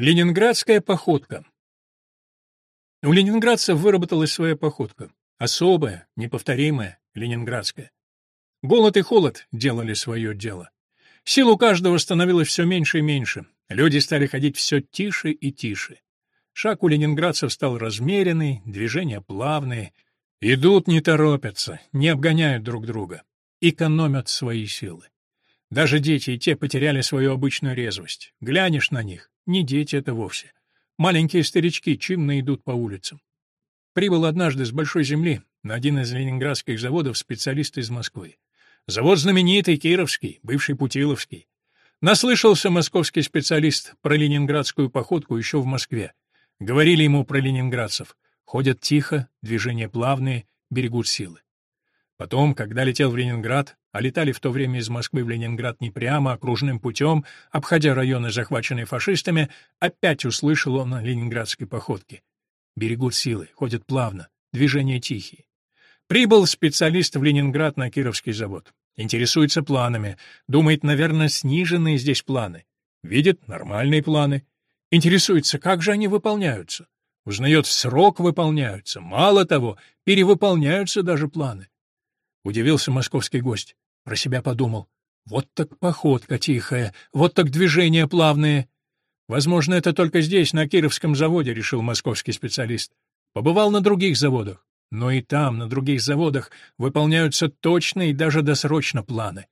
Ленинградская походка. У ленинградцев выработалась своя походка. Особая, неповторимая, ленинградская. Голод и холод делали свое дело. Сил у каждого становилось все меньше и меньше. Люди стали ходить все тише и тише. Шаг у ленинградцев стал размеренный, движения плавные. Идут, не торопятся, не обгоняют друг друга. Экономят свои силы. Даже дети и те потеряли свою обычную резвость. Глянешь на них, не дети это вовсе. Маленькие старички чинно идут по улицам. Прибыл однажды с большой земли на один из ленинградских заводов специалист из Москвы. Завод знаменитый, Кировский, бывший Путиловский. Наслышался московский специалист про ленинградскую походку еще в Москве. Говорили ему про ленинградцев. Ходят тихо, движения плавные, берегут силы. Потом, когда летел в Ленинград, а летали в то время из Москвы в Ленинград не прямо, а кружным путем, обходя районы, захваченные фашистами, опять услышал он о ленинградской походке. Берегут силы, ходят плавно, движения тихие. Прибыл специалист в Ленинград на Кировский завод. Интересуется планами, думает, наверное, сниженные здесь планы. Видит нормальные планы. Интересуется, как же они выполняются. Узнает, в срок выполняются. Мало того, перевыполняются даже планы. Удивился московский гость. Про себя подумал. Вот так походка тихая, вот так движения плавные. Возможно, это только здесь, на Кировском заводе, решил московский специалист. Побывал на других заводах. Но и там, на других заводах, выполняются точные и даже досрочно планы.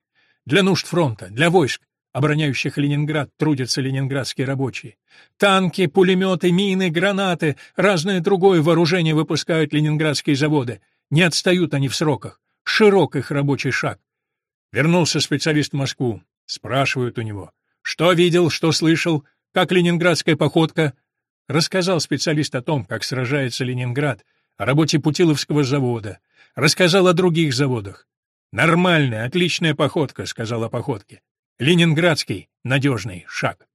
Для нужд фронта, для войск, обороняющих Ленинград, трудятся ленинградские рабочие. Танки, пулеметы, мины, гранаты, разное другое вооружение выпускают ленинградские заводы. Не отстают они в сроках широк их рабочий шаг. Вернулся специалист в Москву. Спрашивают у него. Что видел, что слышал, как ленинградская походка? Рассказал специалист о том, как сражается Ленинград, о работе Путиловского завода. Рассказал о других заводах. «Нормальная, отличная походка», — сказал о походке. «Ленинградский, надежный шаг».